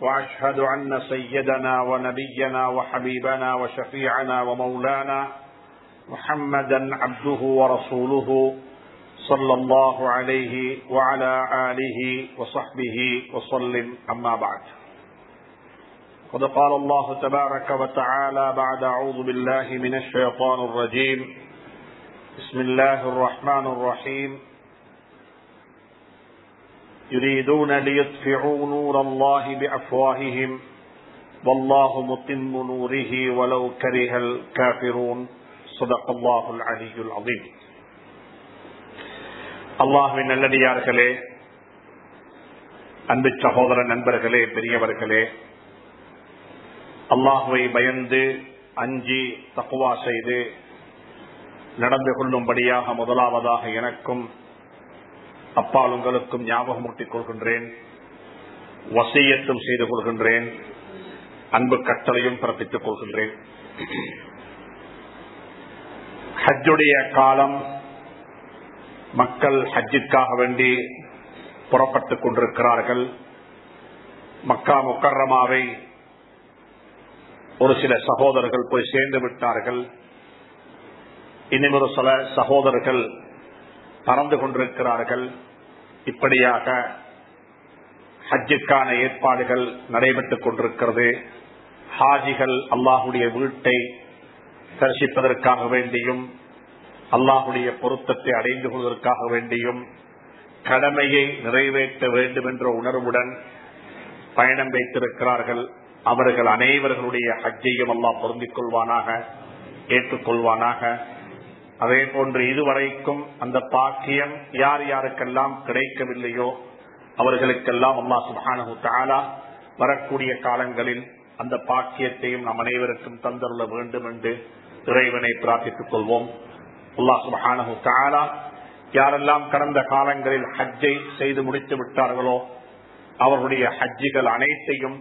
وأشهد أن سيدنا ونبينا وحبيبنا وشفيعنا ومولانا محمدا عبده ورسوله صلى الله عليه وعلى آله وصحبه وسلم. أما بعد قد قال الله تبارك وتعالى بعد أعوذ بالله من الشيطان الرجيم. بسم الله الرحمن الرحيم. يريدون ليطفئوا نور الله بأفواههم والله متم نوره ولو كره الكافرون صدق الله العلي العظيم அல்லாஹுவின் நல்லடியார்களே அன்பு சகோதர நண்பர்களே பெரியவர்களே அல்லாஹுவை பயந்து அஞ்சி தக்குவா செய்து நடந்து கொள்ளும்படியாக முதலாவதாக எனக்கும் அப்பால் உங்களுக்கும் ஞாபகமூட்டிக் கொள்கின்றேன். வசியத்தும் செய்து கொள்கின்றேன். அன்பு கட்டளையும் பிறப்பித்துக் கொள்கின்றேன். ஹஜ்ஜுடைய காலம் மக்கள் ஹஜ்ஜிற்காக வேண்டி புறப்பட்டுக் கொண்டிருக்கிறார்கள். மக்கா முக்கரமாவை ஒரு சில சகோதரர்கள் போய் சேர்ந்து விட்டார்கள். இனிமொரு சில சகோதரர்கள் பறந்து கொண்டிருக்கிறார்கள். இப்படியாக ஹஜ்ஜுக்கான ஏற்பாடுகள் நடைபெற்றுக் கொண்டிருக்கிறது. ஹாஜிகள் அல்லாஹுடைய வீட்டை தரிசிப்பதற்காக வேண்டியும் அல்லாஹுடைய பொருத்தத்தை அடைந்து கொள்வதற்காக வேண்டியும் கடமையை நிறைவேற்ற வேண்டும் என்ற உணர்வுடன் பயணம் வைத்திருக்கிறார்கள். அவர்கள் அனைவர்களுடைய ஹஜ்ஜையும் அல்லாஹ் பொருந்திக் கொள்வானாக ஏற்றுக்கொள்வானாக அதே போன்று இதுவரைக்கும் அந்த பாக்கியம் யார் யாருக்கெல்லாம் கிடைக்கவில்லையோ அவர்களுக்கெல்லாம் அம்மா சுபானு தாலா வரக்கூடிய காலங்களில் அந்த பாக்கியத்தையும் நம் அனைவருக்கும் தந்தருள வேண்டும் என்று இறைவனை பிரார்த்தித்துக் கொள்வோம். அல்லா சுபானு தாலா யாரெல்லாம் கடந்த காலங்களில் ஹஜ்ஜை செய்து முடித்து விட்டார்களோ அவர்களுடைய ஹஜ்ஜிகள் அனைத்தையும்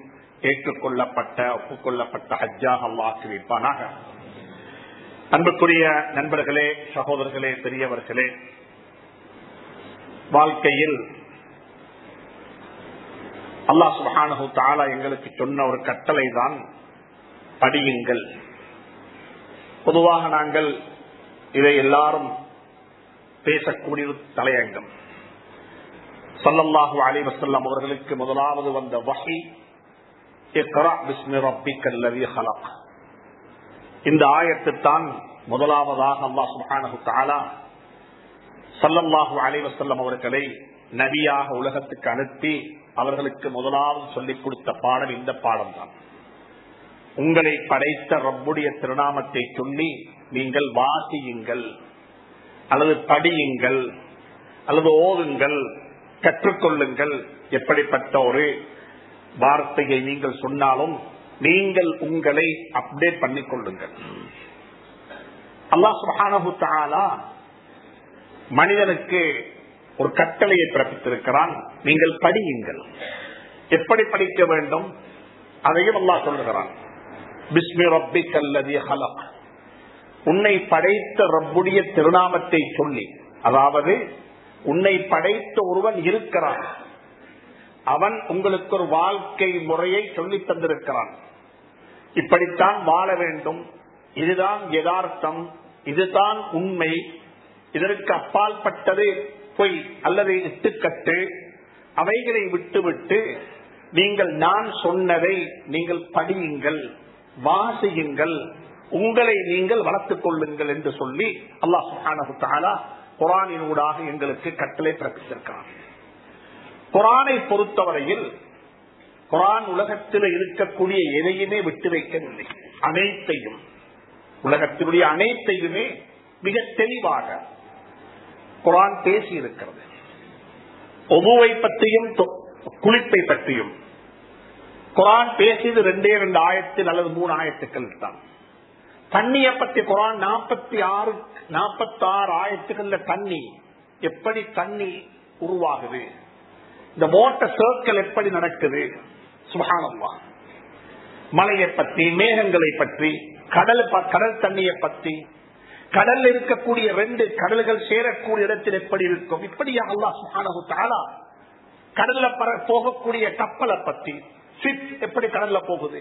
ஏற்றுக்கொள்ளப்பட்ட ஒப்புக்கொள்ளப்பட்ட ஹஜ்ஜாக அல்லாக்கி வைப்பானாக. அன்புக்குரிய நண்பர்களே சகோதரர்களே பெரியவர்களே வாழ்க்கையில் அல்லா சுபானு தாலா எங்களுக்கு சொன்ன ஒரு கட்டளை தான் படியுங்கள். பொதுவாக நாங்கள் இதை எல்லாரும் பேசக்கூடிய தலையங்கம். சல்லல்லாஹு அலி வசல்லாம் அவர்களுக்கு முதலாவது வந்த வகை இந்த ஆயத்தான் முதலாவதாக அல்லா சுஹானு தாலா சல்லல்லாஹு அலைவசல்லம் அவர்களை நபியாக உலகத்துக்கு அனுப்பி அவர்களுக்கு முதலாவது சொல்லிக் கொடுத்த பாடம் இந்த பாடம் தான் உங்களை படைத்த ரப்புடைய திருநாமத்தை சொல்லி நீங்கள் வாசியுங்கள் அல்லது படியுங்கள் அல்லது ஓதுங்கள் கற்றுக்கொள்ளுங்கள். எப்படிப்பட்ட ஒரு வார்த்தையை நீங்கள் சொன்னாலும் நீங்கள் உங்களை அப்டேட் பண்ணிக் கொள்ளுங்கள் அல்லா சுபானு தாலா மனிதனுக்கு ஒரு கட்டளையை பிறப்பித்திருக்கிறான். நீங்கள் படியுங்கள். எப்படி படிக்க வேண்டும்? அதையும் அல்லா சொல்லுகிறான். பிஸ்மி ரப்பி கல்லதி ஹலக். உன்னை படைத்த ரப்புடைய திருநாமத்தை சொல்லி அதாவது உன்னை படைத்த ஒருவன் இருக்கிறான். அவன் உங்களுக்கு ஒரு வாழ்க்கை முறையை சொல்லி தந்திருக்கிறான். இப்படித்தான் வாழ வேண்டும். இதுதான் யதார்த்தம். இதுதான் உண்மை. இதற்கு அப்பால் பட்டது பொய் அல்லது இட்டுக்கட்டு. அவைகளை விட்டுவிட்டு நீங்கள் நான் சொன்னதை நீங்கள் படியுங்கள் வாசியுங்கள் உங்களை நீங்கள் வளர்த்துக் கொள்ளுங்கள் என்று சொல்லி அல்லாஹாலா குரானினூடாக எங்களுக்கு கட்டளை பிறப்பித்திருக்கிறார் குரானை பொறுத்தவரையில் குரான் உலகத்தில் இருக்கக்கூடிய எதையுமே விட்டு வைக்கவில்லை. அனைத்தையும். உலகத்தினுடைய அனைத்தையுமே மிக தெளிவாக குரான் பேசி இருக்கிறது ஒபுவை பற்றியும் குளிப்பை பற்றியும். குரான் பேசியது ரெண்டே ரெண்டு ஆயத்தில் அல்லது மூணு ஆயத்துக்கள் தான். தண்ணியை பத்தி குரான் நாற்பத்தி ஆறு நாற்பத்தி ஆறு ஆயிரத்துக்குள்ள தண்ணி எப்படி தண்ணி உருவாகுது? இந்த மோட்டர் சர்க்கிள் எப்படி நடக்குது? சுகானம்மா மலையை பற்றி மேகங்களை பற்றி கடல் கடல் தண்ணியை பற்றி கடல் இருக்கக்கூடிய ரெண்டு கடல்கள் சேரக்கூடிய இடத்தில் எப்படி இருக்கும்? இப்படியா அல்லா சுகானு தாரா கடல்ல போகக்கூடிய கப்பலை பத்தி ஷிப் எப்படி கடல்ல போகுது?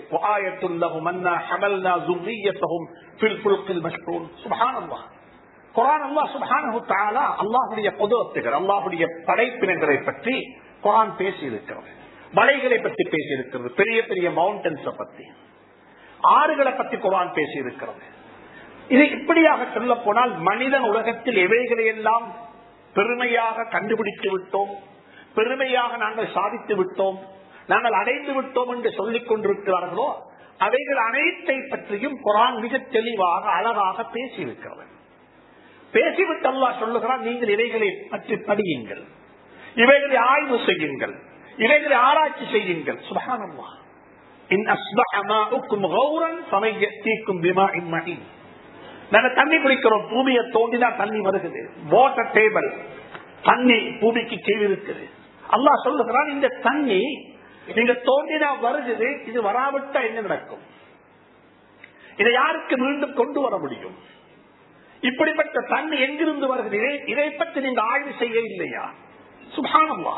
அல்லாஹுடைய பொதுவத்துகள் அல்லாஹுடைய படைப்பினங்களை பற்றி குரான் பேசி இருக்கிறது மலைகளை பற்றி பேசியிருக்கிறது. பெரிய பெரிய மவுண்டன்ஸ பத்தி. ஆறுகளை பற்றி குரான் பேசியிருக்கிறது. இது இப்படியாக சொல்ல போனால் மனிதன் உலகத்தில் எவைகளை எல்லாம் பெருமையாக கண்டுபிடித்து விட்டோம் பெருமையாக நாங்கள் சாதித்து விட்டோம் நாங்கள் அடைந்து விட்டோம் என்று சொல்லிக் கொண்டிருக்கிறார்களோ அவைகள் அனைத்தை பற்றியும் குரான் மிக தெளிவாக அழகாக பேசியிருக்கிறது. பேசிவிட்டு அல்லா சொல்லுகிறான் நீங்கள் இவைகளை பற்றி படியுங்கள். இவைகளை ஆய்வு செய்யுங்கள். இவைகளை ஆராய்ச்சி செய்யுங்கள் சுபகானம்மா நாங்க தண்ணி குடிக்கிறோம். பூமியை தோண்டிதான் தண்ணி வருகிறது. வாட்டர் டேபிள் தண்ணி பூமிக்கு கீழ் இருக்குது. அல்லா சொல்லுகிறான் இந்த தண்ணி நீங்க தோண்டினா வருகிறது. இது வராவிட்டா என்ன நடக்கும்? இதை யாருக்கு மீண்டும் கொண்டு வர முடியும்? இப்படிப்பட்ட தண்ணி எங்கிருந்து வருகிறது? இதை பற்றி நீங்க ஆய்வு செய்ய இல்லையா சுபானம்மா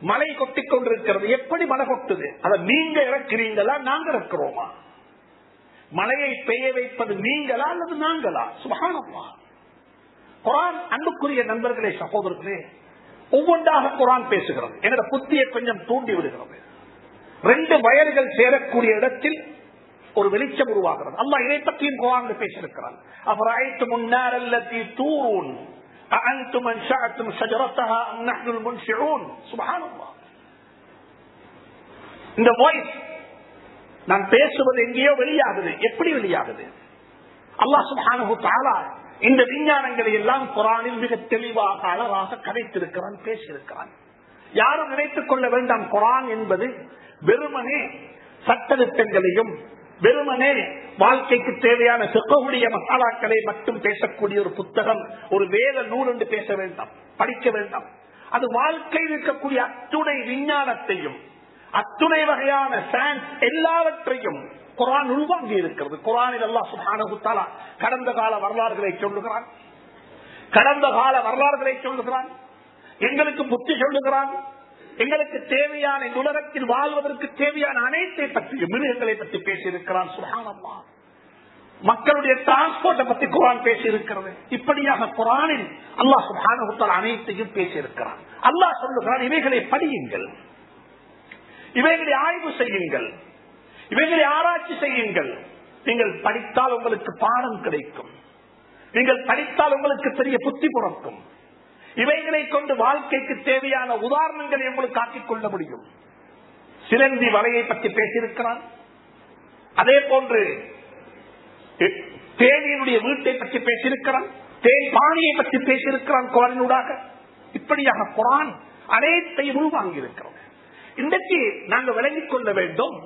மலை கொட்டி கொண்டிருக்கிறது. எப்படி மலை கொட்டுது? அதை நீங்க இறக்கிறீங்களா? நாங்க இறக்குறோமா? மலையை பெய்ய வைப்பது நீங்களா அல்லது நாங்களா? சுபானம்மா குரான் அன்புக்குரிய நண்பர்களே சகோதரர்களே ஒவ்வொன்றாக குரான் பேசுகிறது. என்னோட புத்தியை கொஞ்சம் தூண்டி விடுகிறது. ரெண்டு வயல்கள் சேரக்கூடிய இடத்தில் ஒரு வெளிச்சம் உருவாகிறது. அல்லா இதை பற்றியும் குரான் பேசியிருக்கிறார் அப்புறம் முன்னாரல்ல தூரூன். أأنتم أنشأتم شجرتها أم نحن المنشعون سبحان الله இந்த வாய்ஸ் நான் பேசுவது எங்கேயோ வெளியாகுது எப்படி வெளியாகுது அல்லாஹ் சுப்ஹானஹு தஆலா இந்த விஞ்ஞானங்களை எல்லாம் குரானில் மிக தெளிவாக அழகாக கதைத்திருக்கிறான் பேசியிருக்கிறான் யாரும் நினைத்துக் கொள்ள வேண்டாம் குரான் என்பது வெறுமனே சட்டத்திட்டங்களையும் வெறுமனே வாழ்க்கைக்கு தேவையான சிக்கக்கூடிய மசாலாக்களை மட்டும் பேசக்கூடிய ஒரு புத்தகம் ஒரு வேத நூல் என்று பேச வேண்டாம் படிக்க வேண்டாம். அது வாழ்க்கையில் இருக்கக்கூடிய அத்துணை விஞ்ஞானத்தையும் அத்துணை வகையான சயின்ஸ் எல்லாவற்றையும் குரான் உள்வாங்கி இருக்கிறது. குரானில் எல்லாம் சுகானகுத்தாலா கடந்த கால வரலாறுகளை சொல்லுகிறான். கடந்த கால வரலாறுகளை சொல்லுகிறான். எங்களுக்கு புத்தி சொல்லுகிறான். எங்களுக்கு தேவையான இந்த உலகத்தில் வாழ்வதற்கு தேவையான அனைத்தை பற்றியும் மிருகங்களை பற்றி பேசியிருக்கிறான் சுகானம்மா மக்களுடைய டிரான்ஸ்போர்ட்டை பற்றி குரான் பேசியிருக்கிறது. இப்படியாக குரானில் அல்லாஹ் சுபானகுத்தால் அனைத்தையும் பேசியிருக்கிறான். அல்லாஹ் சொல்லுகிறான் இவைகளை படியுங்கள். இவைகளை ஆய்வு செய்யுங்கள். இவைகளை ஆராய்ச்சி செய்யுங்கள். நீங்கள் படித்தால் உங்களுக்கு பாடம் கிடைக்கும். நீங்கள் படித்தால் உங்களுக்கு பெரிய புத்தி புறக்கும். இவைகளை கொண்டு வாழ்க்கைக்கு தேவையான உதாரணங்களை உங்களுக்கு காட்டிக் கொள்ள முடியும். சிலந்தி வலையை பற்றி பேசியிருக்கிறான். அதே போன்று தேனியினுடைய வீட்டை பற்றி பேசியிருக்கிறான். தேன் பாணியை பற்றி பேசியிருக்கிறான் குரலினூடாக இப்படியாக குரான் அனைத்தையும் உள்வாங்கி இருக்கிறோம் இன்றைக்கு நாங்கள் விளங்கிக் கொள்ள வேண்டும்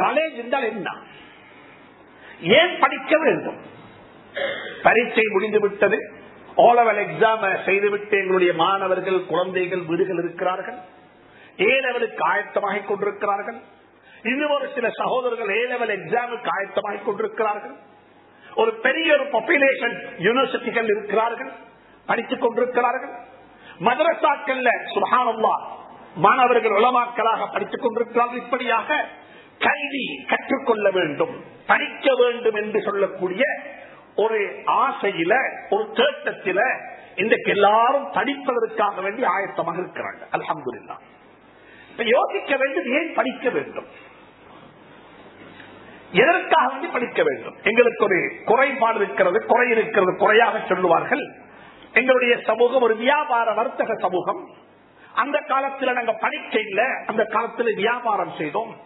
நாலேஜ் என்றால் என்ன? ஏன் படிக்க வேண்டும்? பரீட்சை முடிந்து விட்டது ஓலவல் எக்ஸாம் செய்துவிட்டு எங்களுடைய மாணவர்கள் குழந்தைகள் வீடுகள் இருக்கிறார்கள். ஏலவலுக்கு ஆயத்தமாக கொண்டிருக்கிறார்கள். இன்னும் ஒரு சில சகோதரர்கள் ஏலவல் எக்ஸாமுக்கு ஆயத்தமாக கொண்டிருக்கிறார்கள். ஒரு பெரிய ஒரு பாப்புலேஷன் யூனிவர்சிட்டிகள் இருக்கிறார்கள். படித்துக் கொண்டிருக்கிறார்கள். மதரசாக்கள் சுகானம்மா மாணவர்கள் உளமாக்களாக படித்துக் கொண்டிருக்கிறார்கள். இப்படியாக கல்வி கற்றுக்கொள்ள வேண்டும் படிக்க வேண்டும் என்று சொல்லக்கூடிய ஒரு ஆசையில ஒரு தேட்டத்தில இன்றைக்கு எல்லாரும் படிப்பதற்காக வேண்டி ஆயத்தமாக இருக்கிறாங்க. அலமதுல்லா இப்ப யோசிக்க வேண்டும் ஏன் படிக்க வேண்டும்? எதற்காக வந்து படிக்க வேண்டும்? எங்களுக்கு ஒரு குறைபாடு இருக்கிறது குறை இருக்கிறது குறையாக சொல்லுவார்கள். எங்களுடைய சமூகம் ஒரு வியாபார வர்த்தக சமூகம். அந்த காலத்தில் நாங்க படிக்க இல்லை அந்த காலத்தில் வியாபாரம் செய்தோம்.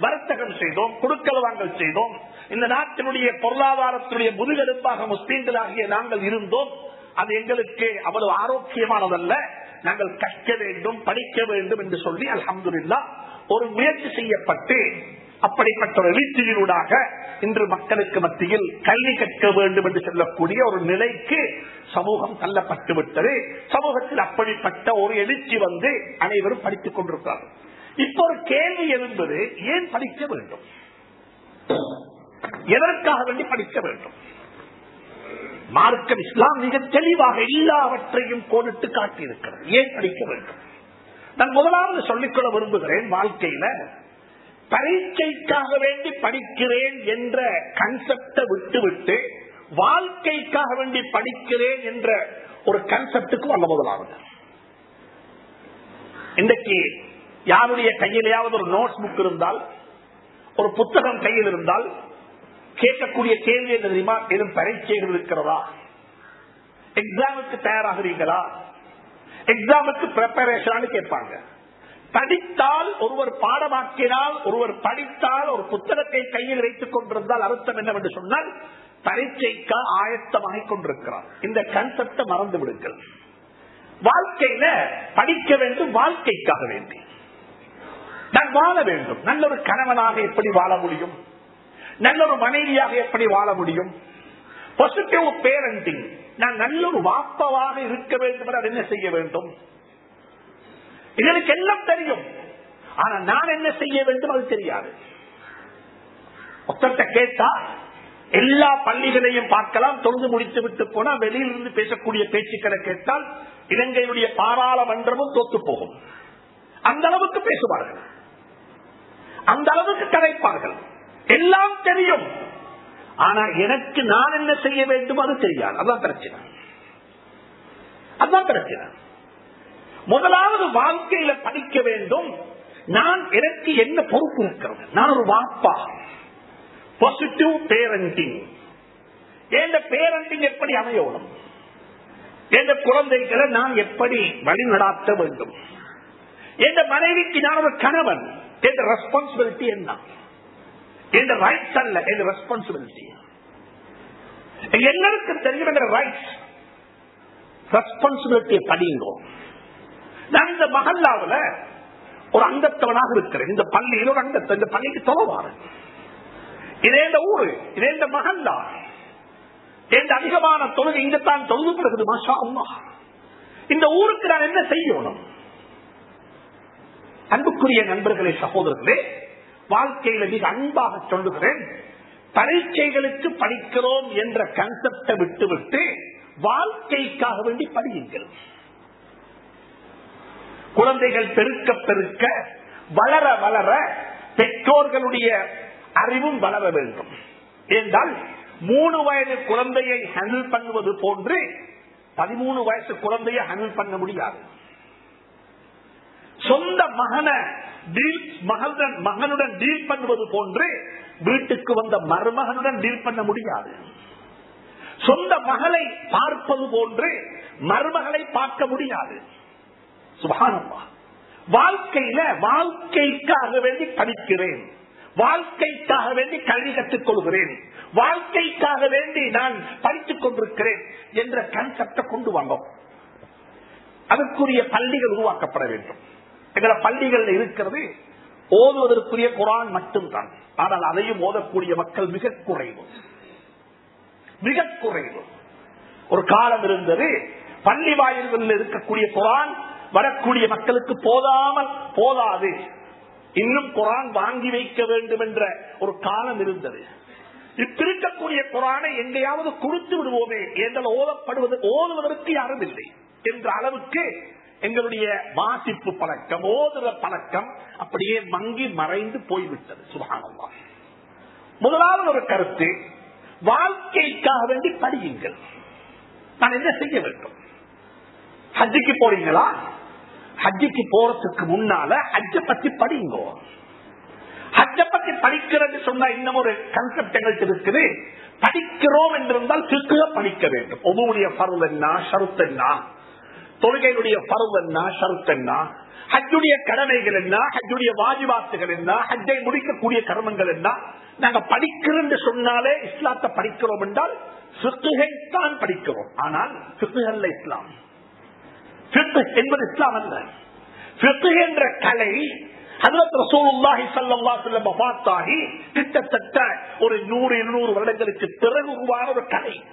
வர்த்தகம் செய்தோம் குடுக்கல் வாங்கல் செய்தோம். இந்த நாட்டினுடைய பொருளாதாரத்துடைய முதுகெலும்பாக முஸ்லீம்களாகிய நாங்கள் இருந்தோம். அது எங்களுக்கு அவ்வளவு ஆரோக்கியமானதல்ல. நாங்கள் கற்க வேண்டும் படிக்க வேண்டும் என்று சொல்லி அலமதுல்லா ஒரு முயற்சி செய்யப்பட்டு அப்படிப்பட்ட ஒரு எழுச்சியினூடாக இன்று மக்களுக்கு மத்தியில் கல்வி கற்க வேண்டும் என்று சொல்லக்கூடிய ஒரு நிலைக்கு சமூகம் தள்ளப்பட்டு விட்டது. சமூகத்தில் அப்படிப்பட்ட ஒரு எழுச்சி வந்து அனைவரும் படித்துக் கொண்டிருக்கிறார்கள். இப்போ ஒரு கேள்வி எழுந்தது ஏன் படிக்க வேண்டும்? எதற்காக வேண்டி படிக்க வேண்டும்? மார்க்கம் இஸ்லாம் மிக தெளிவாக எல்லாவற்றையும் கோடிட்டு காட்டியிருக்கிறது. ஏன் படிக்க வேண்டும்? நான் முதலாவது சொல்லிக்கொள்ள விரும்புகிறேன் வாழ்க்கையில பரீட்சைக்காக வேண்டி படிக்கிறேன் என்ற கன்செப்டை விட்டுவிட்டு வாழ்க்கைக்காக வேண்டி படிக்கிறேன் என்ற ஒரு கன்செப்டுக்கு வந்த முதலாவது. இன்றைக்கு யாருடைய கையிலேயாவது ஒரு நோட்ஸ் புக் இருந்தால் ஒரு புத்தகம் கையில் இருந்தால் கேட்கக்கூடிய கேள்வி என்ன தெரியுமா? எதுவும் பரீட்சைகள் இருக்கிறதா? எக்ஸாமுக்கு தயாராகிறீங்களா எக்ஸாமுக்கு பிரிப்பரேஷன் கேட்பாங்க. படித்தால் ஒருவர் பாடமாக்கினால் ஒருவர் படித்தால் ஒரு புத்தகத்தை கையில் வைத்துக் கொண்டிருந்தால் அர்த்தம் என்னவென்று சொன்னால் பரீட்சைக்கு ஆயத்தமாக கொண்டிருக்கிறார். இந்த கன்செப்டை மறந்து விடுங்கள். வாழ்க்கையில படிக்க வேண்டும் வாழ்க்கைக்காக வேண்டி. நான் வாழ வேண்டும். நல்ல ஒரு கணவனாக எப்படி வாழ முடியும்? நல்ல ஒரு மனைவியாக எப்படி வாழ முடியும்? பாசிட்டிவ் பேரண்டிங் நான் நல்ல ஒரு வாப்பவாக இருக்க வேண்டும் என்ன செய்ய வேண்டும்? இதற்கு எல்லாம் தெரியும். ஆனா நான் என்ன செய்ய வேண்டும் அது தெரியாது. மொத்தத்தை கேட்டா எல்லா பள்ளிகளையும் பார்க்கலாம் தொழுது முடித்து விட்டு போனா வெளியிலிருந்து பேசக்கூடிய பேச்சுக்களை கேட்டால் இலங்கையினுடைய பாராளுமன்றமும் தோத்து போகும். அந்த அளவுக்கு பேசுவார்கள். அந்த அளவுக்கு கதைப்பார்கள். எல்லாம் தெரியும். ஆனா எனக்கு நான் என்ன செய்ய வேண்டும் அது தெரியாது. அதான் பிரச்சனை. அதான் பிரச்சனை. முதலாவது வாழ்க்கையில படிக்க வேண்டும். நான் எனக்கு என்ன பொறுப்பு இருக்கிறது? நான் ஒரு வாப்பா. பாசிட்டிவ் பேரண்டிங் என் பேரண்டிங் எப்படி அமையணும்? என் குழந்தைகளை நான் எப்படி வழி நடாத்த வேண்டும்? என் மனைவிக்கு நான் ஒரு கணவன்? என் ரெஸ்பான்சிபிலிட்டி என்ன? என்ற ரைட்ஸ் அல்ல என்ற ரெஸ்பான்சிபிலிட்டி எல்லாருக்கும் தெரியும் என்ற ரைட்ஸ் ரெஸ்பான்சிபிலிட்டியை படியுங்கோ. நான் இந்த மகல்லாவில் ஒரு அங்கத்தவனாக இருக்கிறேன். இந்த பள்ளியில் ஒரு அங்கத்தை இந்த பள்ளிக்கு தொலைவாரு இதே இந்த ஊரு இதே இந்த மகல்லா. எந்த அதிகமான தொழுகை இங்கத்தான் தொழுதுபடுகிறது மாஷா அம்மா இந்த ஊருக்கு நான் என்ன செய்யணும்? அன்புக்குரிய நண்பர்களே சகோதரர்களே வாழ்க்கையில மிக அன்பாக சொல்லுகிறேன் பரீட்சைகளுக்கு படிக்கிறோம் என்ற கன்செப்டை விட்டுவிட்டு வாழ்க்கைக்காக வேண்டி படியுங்கள். குழந்தைகள் பெருக்க பெருக்க வளர வளர பெற்றோர்களுடைய அறிவும் வளர வேண்டும். என்றால் மூணு வயது குழந்தையை ஹேண்டில் பண்ணுவது போன்று பதிமூணு வயசு குழந்தையை ஹேண்டில் பண்ண முடியாது. சொந்த மகனை மகனுடன் மகனுடன் டீல் பண்ணுவது போன்று வீட்டுக்கு வந்த மருமகனுடன் டீல் பண்ண முடியாது. சொந்த மகளை பார்ப்பது போன்று மருமகளை பார்க்க முடியாது. சுபானம்மா வாழ்க்கையில வாழ்க்கைக்காக வேண்டி படிக்கிறேன். வாழ்க்கைக்காக வேண்டி கல்வி கற்றுக் கொள்கிறேன். வாழ்க்கைக்காக வேண்டி நான் படித்துக் கொண்டிருக்கிறேன் என்ற கன்செப்டை கொண்டு வாங்கும் அதற்குரிய பள்ளிகள் உருவாக்கப்பட வேண்டும். எங்கள பள்ளிகள் இருக்கிறது ஓதுவதற்குரிய குரான் மட்டும்தான். ஆனால் அதையும் ஓதக்கூடிய மக்கள் மிக குறைவு. மிக குறைவு. ஒரு காலம் இருந்தது பள்ளி வாயில்களில் இருக்கக்கூடிய குரான் வரக்கூடிய மக்களுக்கு போதாமல் போதாது. இன்னும் குரான் வாங்கி வைக்க வேண்டும் என்ற ஒரு காலம் இருந்தது. இப்பிருக்கக்கூடிய குரானை எங்கேயாவது கொடுத்து விடுவோமே என்றால் ஓதப்படுவது ஓதுவதற்கு யாரும் இல்லை என்ற அளவுக்கு எங்களுடைய வாசிப்பு பழக்கம் ஓதுற பழக்கம் அப்படியே மங்கி மறைந்து போய்விட்டது. சுகானமா முதலாவது ஒரு கருத்து வாழ்க்கைக்காக வேண்டி படியுங்கள். நான் என்ன செய்ய வேண்டும்? ஹஜ்ஜிக்கு போறீங்களா? ஹஜ்ஜிக்கு போறதுக்கு முன்னால ஹஜ்ஜ பத்தி படிங்கோ ஹஜ்ஜ பத்தி படிக்கிறது சொன்னா இன்னும் ஒரு கன்செப்ட் எங்களுக்கு இருக்குது. படிக்கிறோம் என்றிருந்தால் திருக்க படிக்க வேண்டும். ஒவ்வொருடைய பருவம் என்ன ஷருத்து என்ன? தொழுகையுடைய பருவம் என்ன? ஷருத் என்ன? ஹஜ்ஜுடைய கடமைகள் என்ன? ஹஜ்ஜுடைய வாஜிபாத்துகள் என்ன? ஹஜ்ஜை முடிக்கக்கூடிய கர்மங்கள் என்ன? நாங்க படிக்கிறோம் சொன்னாலே இஸ்லாத்தை படிக்கிறோம் என்றால் தான் படிக்கிறோம். ஆனால் அல்ல இஸ்லாம். சித்து என்பது இஸ்லாம் அல்ல. சித்து என்ற கலை கிட்டத்தட்ட ஒரு நூறு இருநூறு வருடங்களுக்கு பிறகு உருவான ஒரு கலை.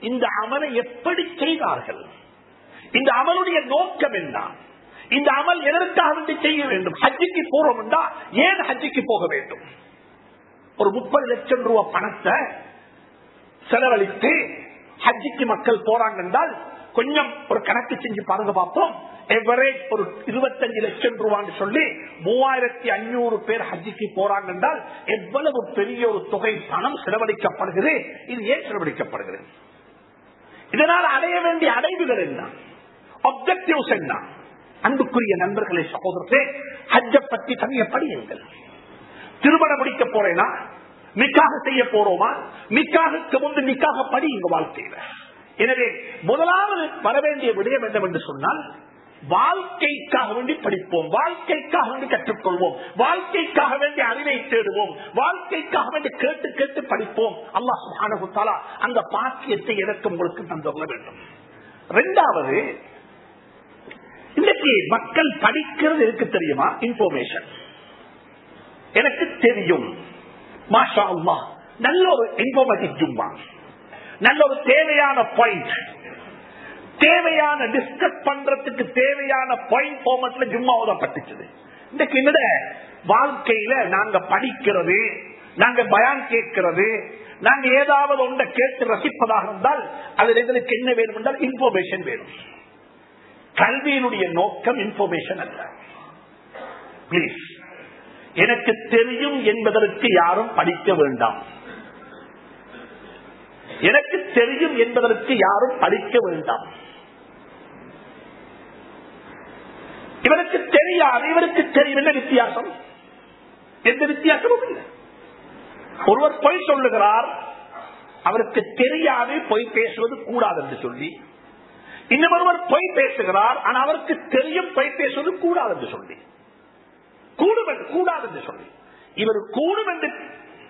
இந்த அமலை எப்படி செய்தார்கள்? இந்த அமலுடைய நோக்கம் என்ன? இந்த அமல் எதற்காக செய்ய வேண்டும்? ஹஜ்ஜிக்கு போறோம் என்றா ஏன் ஹஜ்ஜிக்கு போக வேண்டும்? ஒரு முப்பது லட்சம் ரூபாய் பணத்தை செலவழித்து ஹஜ்ஜிக்கு மக்கள் போறாங்க என்றால் கொஞ்சம் ஒரு கணக்கு செஞ்சு பாருங்க பார்ப்போம். எவரேஜ் ஒரு இருபத்தஞ்சு லட்சம் ரூபான்னு சொல்லி மூவாயிரத்தி அஞ்சூறு பேர் ஹஜ்ஜிக்கு போறாங்க என்றால் எவ்வளவு பெரிய ஒரு தொகை பணம் செலவழிக்கப்படுகிறது? இது ஏன் செலவழிக்கப்படுகிறது? இதனால் அடைய வேண்டிய அடைவுகள் என்ன? அப்செக்டிவ்ஸ் என்ன? அன்புக்குரிய நண்பர்களை சகோதரத்தை ஹஜ்ஜ பற்றி தனிய படியுங்கள். திருமணம் முடிக்க போறேனா? நிக்காக செய்ய போறோமா? நிக்காக முன்பு நிக்காக இங்க வாழ்க்கையில. எனவே முதலாவது வர வேண்டிய விடயம் என்னவென்று சொன்னால் வாழ்க்கைக்காக வேண்டி படிப்போம் வாழ்க்கைக்காக வேண்டி கற்றுக்கொள்வோம் வாழ்க்கைக்காக வேண்டி அறிவை தேடுவோம் வாழ்க்கைக்காக வேண்டி கேட்டு கேட்டு படிப்போம். அல்லாஹ் சுப்ஹானஹு அந்த பாக்கியத்தை எனக்கு உங்களுக்கு தந்துள்ள வேண்டும். இரண்டாவது இன்னைக்கு மக்கள் படிக்கிறது இருக்கு தெரியுமா? இன்ஃபர்மேஷன் எனக்கு தெரியும். மாஷா அல்லா நல்ல ஒரு இன்ஃபர்மேட்டிவ் ஜும்மா. நல்ல ஒரு தேவையான பாயிண்ட் தேவையான டிஸ்கஸ் பண்றதுக்கு தேவையான பாயிண்ட் ஃபார்மட்ல ஜும்மா ஓதப்பட்டுச்சு இன்னைக்கு என்னோட வாழ்க்கையில நாங்க படிக்கிறது நாங்க பயான் கேட்கிறது நாங்க ஏதாவது ஒன்றை கேட்டு ரசிப்பதாக இருந்தால் அதில் எங்களுக்கு என்ன வேணும் என்றால் இன்ஃபர்மேஷன் வேணும். கல்வியினுடைய நோக்கம் இன்ஃபர்மேஷன் அல்ல. பிளீஸ் எனக்கு தெரியும் என்பதற்கு யாரும் படிக்க வேண்டாம். எனக்கு தெரியும் என்பதற்கு யாரும் படிக்க வேண்டாம். இவருக்கு தெரியாது இவருக்கு தெரியும் என்ன வித்தியாசம்? எந்த வித்தியாசமும் இல்லை. ஒருவர் பொய் சொல்லுகிறார் அவருக்கு தெரியாது பொய் பேசுவது கூடாது என்று சொல்லி இன்னொருவர் பொய் பேசுகிறார் ஆனா அவருக்கு தெரியும் பொய் பேசுவது கூடாது என்று சொல்லி கூடும் என்று கூடாது என்று சொல்லி இவர் கூடும் என்று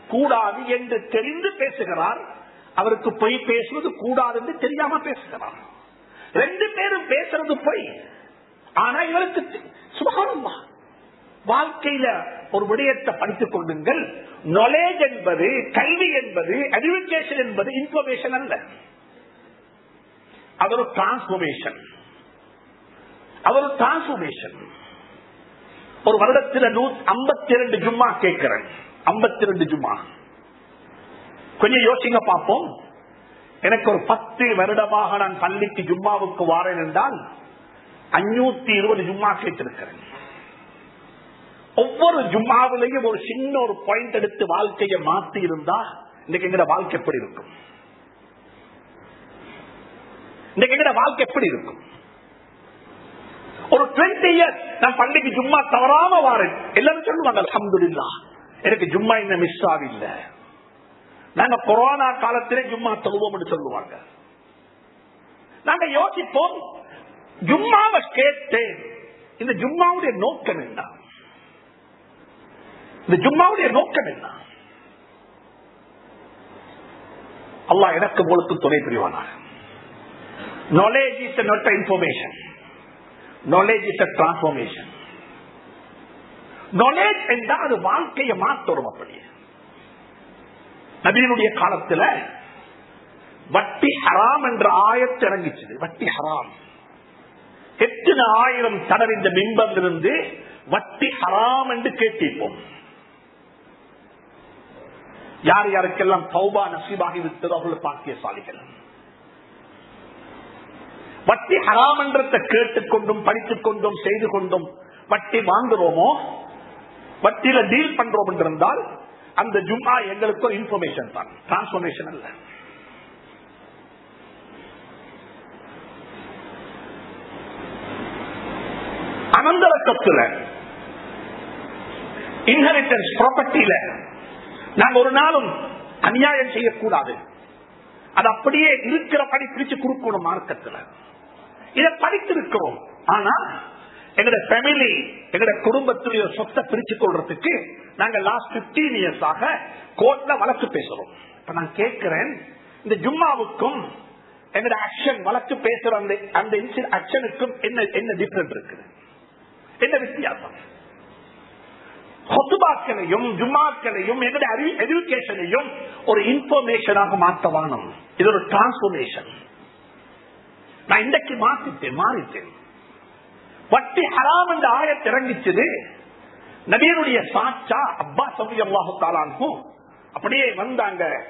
கூடாது என்று தெரிந்து பேசுகிறார் அவருக்கு பொய் பேசுவது கூடாது என்று தெரியாம பேசுகிறார் ரெண்டு பேரும் பேசுறது பொய். ஆனா இவருக்கு சுபகாரமா வாழ்க்கையில ஒரு விடயத்தை படித்துக் கொள்ளுங்கள். நாலேஜ் என்பது கல்வி என்பது எஜுகேஷன் என்பது இன்ஃபர்மேஷன் அல்ல. அது ஒரு டிரான்ஸ்பர்மேஷன் அது ஒரு டிரான்ஸ்பர்மேஷன் ஒரு வருடத்தில் ஐம்பத்தி ரெண்டு ஜும்மா கேட்கிறேன். ஐம்பத்தி ரெண்டு ஜும்மா. கொஞ்சம் யோசிங்க பார்ப்போம். எனக்கு ஒரு பத்து வருடமாக நான் பள்ளிக்கு ஜும்மாவுக்கு வாரேன் என்றால் அஞ்சூத்தி இருபது ஜும்மா கேட்டிருக்கிறேன். ஒவ்வொரு ஜும்மாவிலையும் ஒரு சின்ன ஒரு பாயிண்ட் எடுத்து வாழ்க்கையை மாத்தி இருந்தா இன்னைக்கு எங்கட வாழ்க்கை எப்படி இருக்கும்? இன்னைக்கு எங்கட வாழ்க்கை எப்படி இருக்கும்? ஒரு டுவெண்ட்டி இயர்ஸ் நான் பள்ளிக்கு ஜும்மா தவறாம வாரேன். எல்லாரும் சொல்லுவாங்க அலமதுல்லா எனக்கு ஜும்மா இன்னும் மிஸ் ஆகல நாங்க கொரோனா காலத்திலே ஜும்மா தொழுவோம் சொல்லுவாங்க. நாங்க யோசிப்போம் ஜும்மாவை கேட்டு இந்த ஜும்மாவுடைய நோக்கம் என்ன? இந்த ஜும்மாவுடைய நோக்கம் என்ன? அல்லா எனக்கு உங்களுக்கு துணை புரிவானாக. Knowledge is not information knowledge is transformation knowledge என்றால் அது வாழ்க்கையை மாற்றணும் அப்படி நபியினுடைய காலத்துல வட்டி ஹராம் என்ற ஆயத்து இறங்கிச்சது வட்டி ஹராம். எத்தனை ஆயிரம் தடவை இந்த மிம்பம் வட்டி ஹராம் என்று கேட்டிருப்போம். யார் யாருக்கெல்லாம் சௌபா நசீபாகி விட்டதோ அவர்கள் பாக்கியசாலிகள். வட்டி ஹராம் என்றத்தை கேட்டுக்கொண்டும் படித்துக் கொண்டும் செய்து கொண்டும் வட்டி வாங்குறோமோ? வட்டியில டீல் பண்றோம் என்றிருந்தால் அந்த ஜும்மா எங்களுக்கு ஒரு இன்ஃபர்மேஷன் தான். டிரான்ஸ்பர்மேஷன் அல்ல. அனந்தரக்கத்துல இன்ஹெரிட்டன்ஸ் ப்ராப்பர்ட்டியில நாங்க ஒரு நாளும் அநியாயம் செய்யக்கூடாது. அது அப்படியே இருக்கிறபடி பிரிச்சு கொடுக்கணும் மார்க்கத்துல. இதை படித்திருக்கிறோம். ஆனா எங்கட ஃபேமிலி எங்கட குடும்பத்துடைய சொத்தை பிரிச்சு கொள்றதுக்கு நாங்க லாஸ்ட் பிப்டீன் இயர்ஸ் கோர்ட்ல வழக்கு பேசுறோம். இப்ப நான் கேட்கிறேன் இந்த ஜும்மாவுக்கும் எங்கட ஆக்ஷன் வழக்கு பேசுற அந்த அந்த ஆக்ஷனுக்கும் என்ன என்ன டிஃபரெண்ட் இருக்குது என்ன வித்தியாசம்? ஹொத்துபாக்களையும் ஜும்மாக்களையும் எங்களுடைய எஜுகேஷனையும் ஒரு இன்ஃபர்மேஷனாக மாற்ற வானம் இது ஒரு டிரான்ஸ்பர்மேஷன் நான் இன்றைக்கு மாத்திட்டேன் மாறிட்டேன். வட்டி ஹராம் என்ற ஆயத் இறங்கிச்சது. நபியனுடைய சாட்சா அப்பா சபி அல்லாஹு தாலான்கும் அப்படியே வந்தாங்க.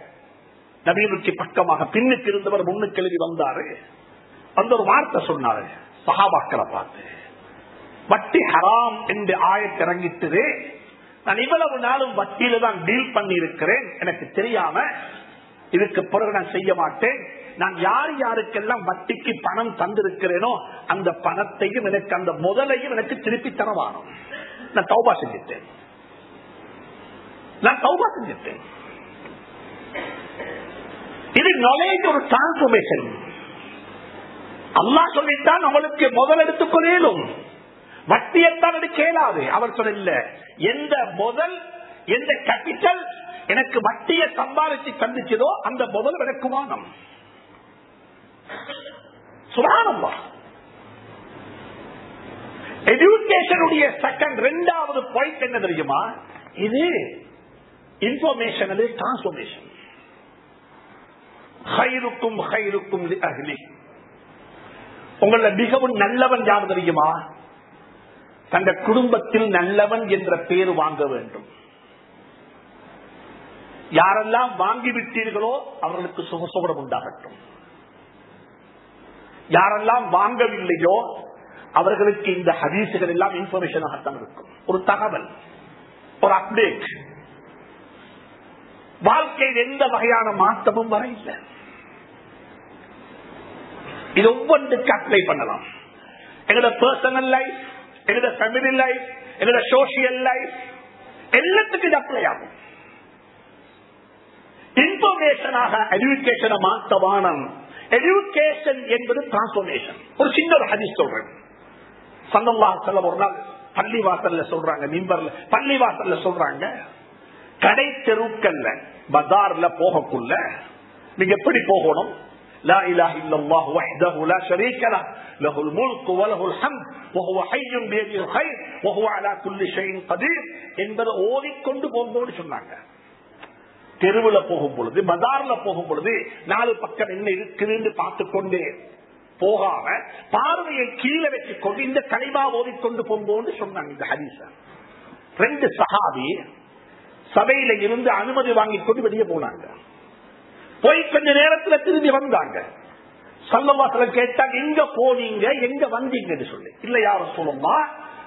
நபியனுக்கு பக்கமாக பின்னுக்கு இருந்தவர் முன்னுக்கு எழுதி வந்தாரு. அந்த ஒரு வார்த்தை சொன்னாரு. சகாபாக்களை பார்த்து. வட்டி ஹராம் என்று ஆயத் இறங்கிட்டது. நான் இவ்வளவு நாளும் வட்டியில தான் டீல் பண்ணி இருக்கிறேன் எனக்கு தெரியாம இதுக்கு பிறகு நான் செய்ய மாட்டேன். நான் யார் யாருக்கெல்லாம் வட்டிக்கு பணம் தந்திருக்கிறேனோ அந்த பணத்தையும் எனக்கு அந்த முதலையும் எனக்கு திருப்பி தரவானோம் நான் தௌபா செஞ்சிட்டேன். நான் தௌபா செஞ்சிட்டேன். இது நாலேஜ் ஒரு டிரான்ஸ்பர்மேஷன் அல்லா சொல்லித்தான் அவளுக்கு முதல் எடுத்துக்கொள்ளும் வட்டியத்தான் எடுக்க இயலாது அவர் சொல்ல எந்த முதல் எந்த கேபிட்டல் எனக்கு வட்டியை சம்பாதிச்சு தந்துச்சதோ அந்த முதல் எனக்கு வானம். சுபானம்மா. எஜுகேஷனுடைய செகண்ட் ரெண்டாவது பாயிண்ட் என்ன தெரியுமா? இது இன்ஃபர்மேஷன் அது டிரான்ஸ்பர்மேஷன் ஹைருக்கும் ஹைருக்கும் அகிலி உங்கள மிகவும் நல்லவன் யார் தெரியுமா? தந்த குடும்பத்தில் நல்லவன் என்ற பேர் வாங்க வேண்டும். யாரெல்லாம் வாங்கிவிட்டீர்களோ அவர்களுக்கு சுகசுகரம் உண்டாகட்டும். யாரெல்லாம் வாங்கவில்லையோ அவர்களுக்கு இந்த ஹதீசுகள் எல்லாம் இன்ஃபர்மேஷனாகத்தான் இருக்கும். ஒரு தகவல் ஒரு அப்டேட் வாழ்க்கையில் எந்த வகையான மாற்றமும் வர இல்லை இது ஒவ்வொன்றுக்கு அப்ளை பண்ணலாம். எங்களோட பர்சனல் லைஃப் எங்களோட ஃபேமிலி லைஃப் எங்களோட சோசியல் லைஃப் எல்லாத்துக்கும் இது அப்ளை ஆகும். இன்ஃபர்மேஷனாக எஜுகேஷனை மாற்ற வானம் எஜுகேஷன் என்பது டிரான்ஸ்பர்மேஷன் ஒரு சின்ன ஒரு ஹதீஸ் சொல்றேன். சல்லல்லா செல்லம் ஒரு நாள் பள்ளி வாசல்ல சொல்றாங்க மிம்பர்ல பள்ளி வாசல்ல சொல்றாங்க கடை தெருக்கள்ல பஜார்ல போகக்குள்ள நீங்க எப்படி போகணும்? لا إله إلا الله وحده لا شريك له له الملك وله الحمد وهو حي بيده الخير وهو على كل شيء قدير என்பது ஓடிக்கொண்டு போகும்போது சொன்னாங்க. தெருவுல போகும் பொழுது பஜார்ல போகும் பொழுது நாலு பக்கம் என்ன இருக்குதுன்னு பார்த்து கொண்டே போகாம பார்வையை கீழே வச்சு கொண்டு இந்த கனிமா ஓதிக்கொண்டு போகும்போது சொன்னாங்க இந்த ஹரிச ரெண்டு சகாபி சபையில இருந்து அனுமதி வாங்கி கொண்டு வெளியே போனாங்க. போய் கொஞ்ச நேரத்துல திரும்பி வந்தாங்க. சல்லவாசல கேட்டாங்க எங்க போனீங்க? எங்க வந்தீங்கன்னு சொல்லி. இல்ல யாரும் சொல்லுமா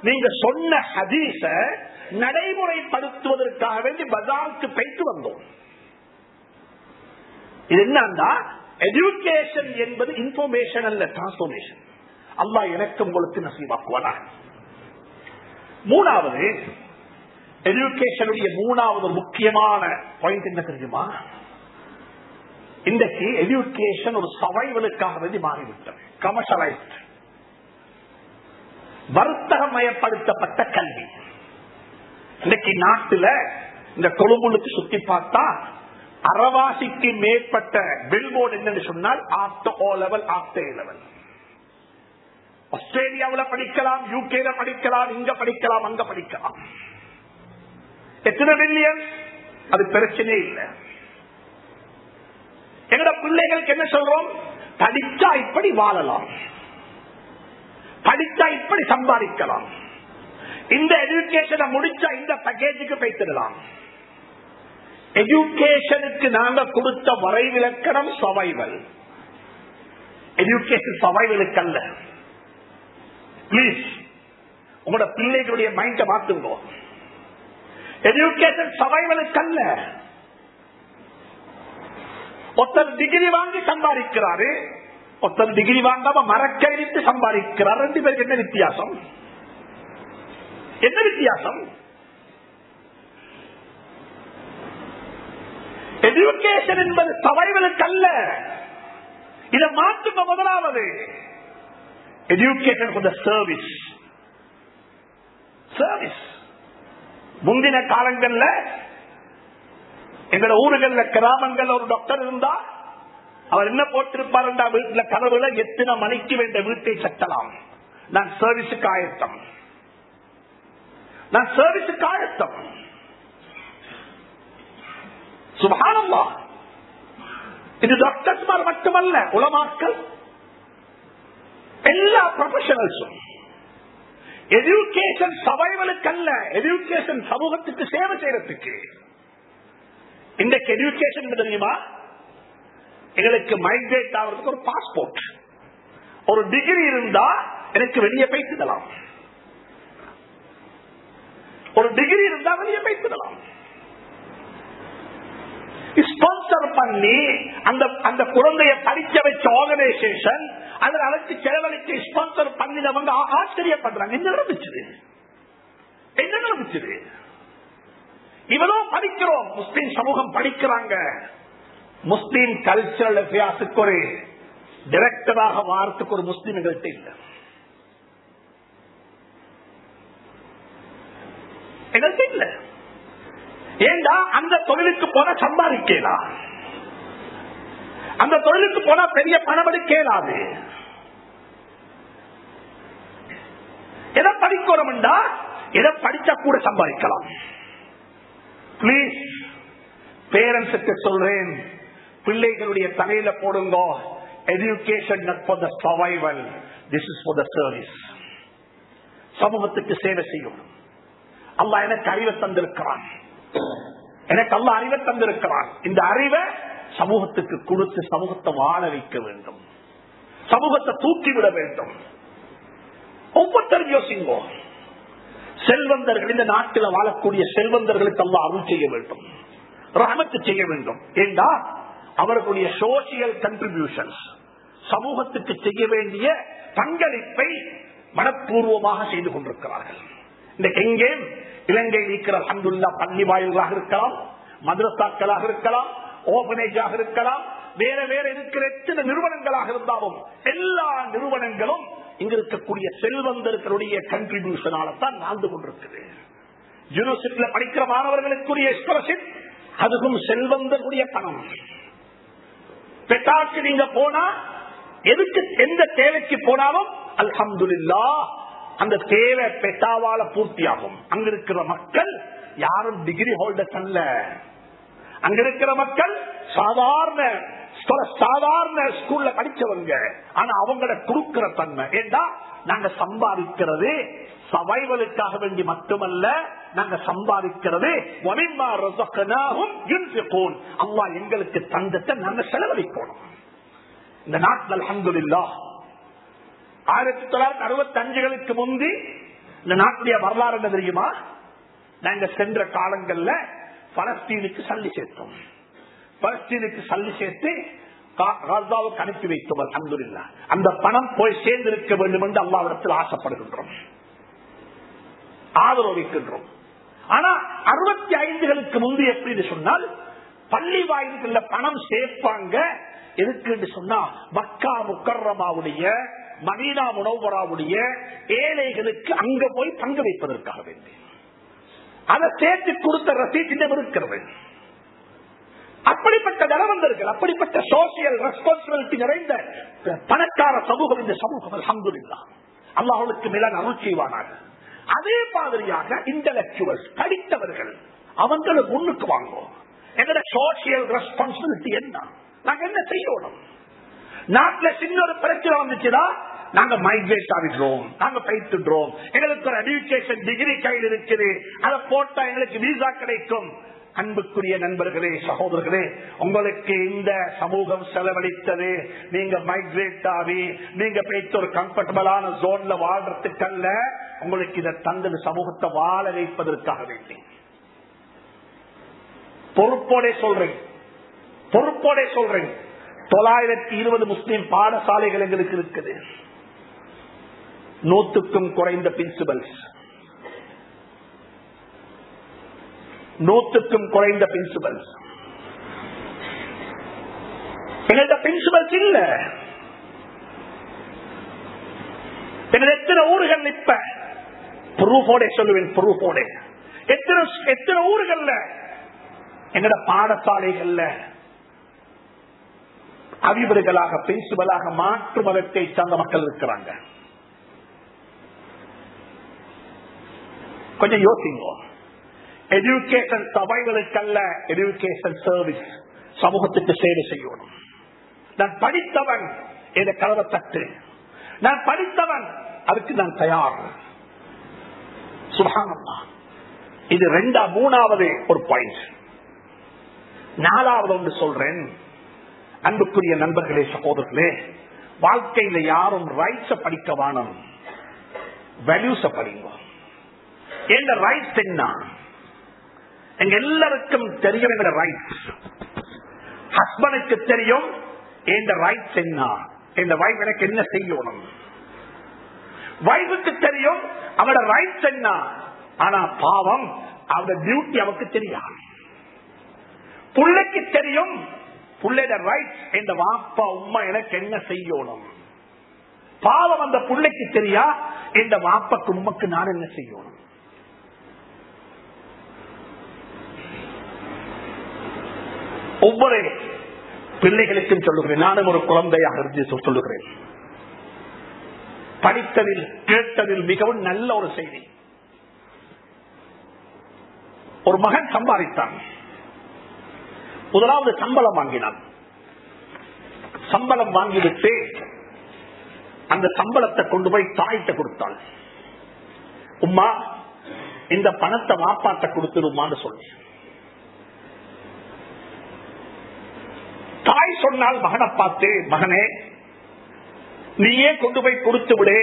நீங்க சொன்ன ஹதீச நடைமுறைப்படுத்துவதற்காக வேண்டி பஜாருக்கு போயிட்டு வந்தோம். இது என்னன்னா எஜுகேஷன் என்பது இன்ஃபர்மேஷன் அல்ல டிரான்ஸ்பர்மேஷன் அல்லா எனக்கு உங்களுக்கு நசீவாக்குவானா? மூணாவது எஜுகேஷனுடைய மூணாவது முக்கியமான பாயிண்ட் என்ன தெரியுமா? இன்றைக்கு எஜுகேஷன் ஒரு சவைவலுக்காக வேண்டி மாறிவிட்டது. கமர்ஷலைஸ்ட் வர்த்தகமயப்படுத்தப்பட்ட கல்வி. இன்னைக்கு நாட்டுல இந்த கொழும்புக்கு சுத்தி பார்த்தா அறவாசிக்கு மேற்பட்ட பில்போர்டு என்னன்னு சொன்னால் after O level after A level ஆஸ்திரேலியாவில் படிக்கலாம் யூகேல படிக்கலாம் இங்க படிக்கலாம் அங்க படிக்கலாம். எத்தனை மில்லியன் அது பிரச்சனையே இல்லை. எங்கட பிள்ளைகளுக்கு என்ன சொல்றோம்? படிச்சா இப்படி வாழலாம். படிச்சா இப்படி சம்பாதிக்கலாம். இந்த எஜுகேஷனை முடிச்சா இந்த பேக்கேஜுக்கு போய்த்திடலாம் எஜுகேஷனுக்கு நாங்க கொடுத்த வரைவிலக்கணம் சவைவல் எஜுகேஷன் சவைவலுக்கு அல்ல பிளீஸ் உங்களோட பிள்ளைகளுடைய மைண்ட மாத்துங்க. எஜுகேஷன் சவைவலுக்கு அல்ல ஒருத்தர் டிகிரி வாங்கி சம்பாதிக்கிறாரு ஒருத்தர் டிகிரி வாங்காம மரக்கழித்து சம்பாதிக்கிறார். ரெண்டு பேருக்கு என்ன வித்தியாசம்? என்ன வித்தியாசம்? எஜுகேஷன் என்பது சவைவலுக்கு அல்ல இதை மாற்றுங்க முதலாவது. எஜுகேஷன் ஃபார் சர்வீஸ் சர்வீஸ் முந்தின காலங்கள்ல எங்களோட ஊர்கள்ல கிராமங்கள்ல ஒரு டாக்டர் இருந்தா அவர் என்ன போட்டிருப்பார் வீட்டுல கதவுல? எத்தனை மணிக்கு வேண்ட வீட்டை சட்டலாம் நான் சர்வீஸுக்கு ஆயத்தம். நான் சர்வீஸுக்கு ஆயத்தம். சுபானம்மா இது டாக்டர்ஸ்மார் மட்டுமல்ல உலமாக்கள். எல்லா ப்ரொஃபஷனல்ஸும் எஜுகேஷன் சவைவலுக்கு அல்ல எஜுகேஷன் சமூகத்துக்கு சேவை செய்யறதுக்கு. இன்றைக்கு எஜுகேஷன் தெரியுமா? எங்களுக்கு மைக்ரேட் ஆகிறதுக்கு ஒரு பாஸ்போர்ட் ஒரு டிகிரி இருந்தா எனக்கு வெளியே பேசிடலாம் ஒரு டிகிரி இருந்தா வெளியே பேசிடலாம் ஸ்பான்சர் பண்ணி அந்த அந்த குழந்தைய படிக்க வச்ச ஆர்கனைசேஷன் அதில் அழைத்து செலவழித்து ஸ்பான்சர் பண்ணினவங்க ஆச்சரியப்படுறாங்க. என்ன நடந்துச்சு? என்ன நடந்துச்சு? இவ்வளவு படிக்கிறோம். முஸ்லீம் சமூகம் படிக்கிறாங்க. முஸ்லீம் கல்ச்சரல் அஃபேர்ஸுக்கு ஒரு டிரெக்டராக வாரத்துக்கு ஒரு முஸ்லீம் எங்கள்கிட்ட இல்லை. எங்கள்கிட்ட இல்லை. ஏண்டா அந்த தொழில் தொழிலுக்கு போனா சம்பாதிக்கலாம் அந்த தொழிலுக்கு போனா பெரிய பணபடி கேளாது. எதை படிக்கிறோம்டா எதை படிச்சா கூட சம்பாதிக்கலாம். பிளீஸ் பேரண்ட்ஸுக்கு சொல்றேன். பிள்ளைகளுடைய தலையில போடுங்க. Education for the survival this is for the service சமூகத்துக்கு சேவை செய்யும் அல்ல எனக்கு அறிவை தந்திருக்கிறான். எனக்கு அல்ல அறிவை தந்திருக்கிறான். இந்த அறிவை சமூகத்துக்கு கொடுத்து சமூகத்தை வாழ வைக்க வேண்டும். சமூகத்தை தூக்கிவிட வேண்டும். ஒவ்வொருத்தரும் யோசிங்கோ. செல்வந்தர்கள் இந்த நாட்டில் வாழக்கூடிய செல்வந்தர்களுக்கு அல்ல அருள் செய்ய வேண்டும். ரகமத்து செய்ய வேண்டும். ஏண்டா? அவர்களுடைய சோசியல் கண்ட்ரிபியூஷன்ஸ் சமூகத்துக்கு செய்ய வேண்டிய பங்களிப்பை மனப்பூர்வமாக செய்து கொண்டிருக்கிறார்கள். இந்த எங்கே? இலங்கையில் இருக்கிற அன்புல்லா பள்ளி வாயில்களாக இருக்கலாம் மதுரசாக்களாக இருக்கலாம் ஓபனேஜாக இருக்கலாம் வேற வேற இருக்கிற எத்தனை நிறுவனங்களாக இருந்தாலும் எல்லா நிறுவனங்களும் இங்க இருக்கக்கூடிய செல்வந்தர்களுடைய கண்ட்ரிபியூஷனால தான் வாழ்ந்து கொண்டிருக்குது. யூனிவர்சிட்டியில படிக்கிற மாணவர்களுக்குரிய ஸ்காலர்ஷிப் அதுக்கும் செல்வந்தர்களுடைய பணம். பெட்டாக்கு நீங்க போனா எதுக்கு எந்த தேவைக்கு போனாலும் அல்ஹம்துல்லா அந்த தேவை பெட்டாவால பூர்த்தியாகும். அங்க இருக்கிற மக்கள் யாரும் டிகிரி ஹோல்டர்ஸ் அல்ல. அங்க இருக்கிற மக்கள் சாதாரண சாதாரண ஸ்கூல்ல படிச்சவங்க. ஆனா அவங்கள குறுக்கிற தன்மை. ஏண்டா? நாங்க சம்பாதிக்கிறது சவைவலுக்காக வேண்டி மட்டுமல்ல நாங்க சம்பாதிக்கிறது அல்லா எங்களுக்கு தந்தத்தை நாங்க செலவழிக்கணும். இந்த நாட்டில் அல்ஹம்துலில்லாஹ் ஆயிரத்தி தொள்ளாயிரத்தி அறுபத்தி அஞ்சுகளுக்கு முந்தி இந்த நாட்டுடைய வரலாறு என்ன தெரியுமா? நாங்க சென்ற காலங்கள்ல பலஸ்தீனுக்கு சல்லி சேர்த்தோம். பலஸ்தீனுக்கு சல்லி சேர்த்து ராஜாவுக்கு காசாவுக்கு அனுப்பி வைத்தோம் அல்ஹம்துலில்லா. அந்த பணம் போய் சேர்ந்திருக்க வேண்டும் என்று அல்லாவிடத்தில் ஆசைப்படுகின்றோம். ஆதரவிக்கின்றோம் ஆனா அறுபத்தி ஐந்துகளுக்கு முந்தி எப்படின்னு சொன்னால் பள்ளி வாயிலுக்குள்ள பணம் சேர்ப்பாங்க. எதுக்கு சொன்னா மக்கா முக்கர்ரமாவுடைய மதீனா முனவராவுடைய ஏழைகளுக்கு அங்க போய் பங்கு வைப்பதற்காக வேண்டி. அதை சேர்த்து கொடுத்த ரசீட் இன்னும் இருக்கிறது. அப்படிப்பட்ட தனவந்தர்கள் அப்படிப்பட்ட சோசியல் ரெஸ்பான்சிபிலிட்டி நிறைந்த பணக்கார சமூகம் இந்த சமூகம் அல்ஹம்துலில்லாஹ் அல்லாஹ்வுக்கு மேல அருள் செய்வானாக. அதே மாதிரியாக இன்டலக்சுவல் படித்தவர்கள் அவங்களை முன்னுக்கு வாங்குவோம். எங்களோட சோசியல் ரெஸ்பான்சிபிலிட்டி என்ன? நாங்க என்ன செய்யணும்? நாட்டுல சின்ன ஒரு பிரச்சனை வந்துச்சுன்னா நாங்க மைக்ரேட் ஆகிடுறோம். நாங்க பயிற்றுறோம் எங்களுக்கு ஒரு எஜுகேஷன் டிகிரி கையில் இருக்குது. அதை போட்டா எங்களுக்கு வீசா கிடைக்கும். அன்புக்குரிய நண்பர்களே சகோதரர்களே உங்களுக்கு இந்த சமூகம் செலவழித்தது. நீங்க மைக்ரேட் ஆகி நீங்க போயிட்டு ஒரு கம்ஃபர்டபுளான ஜோன்ல வாழ்றதுக்கல்ல உங்களுக்கு இதை தந்தது சமூகத்தை வாழ வைப்பதற்காக வேண்டி. பொறுப்போட சொல்றேன். பொறுப்போட சொல்றேன். தொள்ளாயிரத்தி இருபது முஸ்லீம் பாடசாலைகள் எங்களுக்கு இருக்குது. நூத்துக்கும் குறைந்த பிரின்சிபல்ஸ் நூத்துக்கும் குறைந்த பிரின்சிபல்ஸ் எங்கள்கிட்ட பிரின்சிபல்ஸ் இல்ல. எத்தனை ஊர்கள் இப்ப ப்ரூஃபோட சொல்லுவேன் ப்ரூஃபோட எத்தனை எத்தனை ஊர்கள்ல எங்கட பாடசாலைகள்ல அதிபர்களாக பேசுவதாக மாற்று மதத்தை சார்ந்த மக்கள் இருக்கிறாங்க. கொஞ்சம் யோசிங்க. எஜுகேஷன் சபைகளுக்கல்ல எஜுகேஷன் சர்வீஸ் சமூகத்துக்கு சேவை செய்யணும். நான் படித்தவன் என கதவை தட்டு நான் படித்தவன் அதுக்கு நான் தயார். சுபானம்மா இது ரெண்டா மூணாவது ஒரு பாயிண்ட் நாலாவது ஒன்று சொல்றேன். அன்புக்குரிய நண்பர்களே சகோதரர்களே வாழ்க்கையில யாரும் ரைட்ஸ படிக்க வானம் வேல்யூஸ படிங்க. எங்க ரைட்ஸ் என்ன? எங்க எல்லாருக்கும் தெரியும் எங்க ரைட்ஸ் ஹஸ்பண்டுக்கு தெரியும் எந்த ரைட்ஸ் என்ன? இந்த வைஃப் எனக்கு என்ன செய்யணும்? வைஃபுக்கு தெரியும் அவட ரைட்ஸ் என்ன? ஆனா பாவம் அவட டியூட்டி அவருக்கு தெரியாது. புள்ளைக்கு தெரியும் புள்ளைட ரைட்ஸ் இந்த வாப்பா உமா எனக்கு என்ன செய்யணும்? பாவம் அந்த புள்ளைக்கு தெரியா? இந்த வாப்பக்கு உமக்கு நான் என்ன செய்யணும்? ஒவ்வொரு பிள்ளைகளுக்கும் சொல்லுகிறேன். நானும் ஒரு குழந்தையாக இருந்து சொல்லுகிறேன். படித்ததில் கேட்டதில் மிகவும் நல்ல ஒரு செய்தி. ஒரு மகன் சம்பாதித்தான். முதலாவது சம்பளம் வாங்கினான். சம்பளம் வாங்கிவிட்டு அந்த சம்பளத்தை கொண்டு போய் தாயிட்ட கொடுத்தாள். உமா இந்த பணத்தை வாப்பாட்ட கொடுத்துருமான்னு சொல்லி தாய் சொன்னால் மகனை பார்த்து மகனே நீயே கொண்டு போய் கொடுத்து விடு.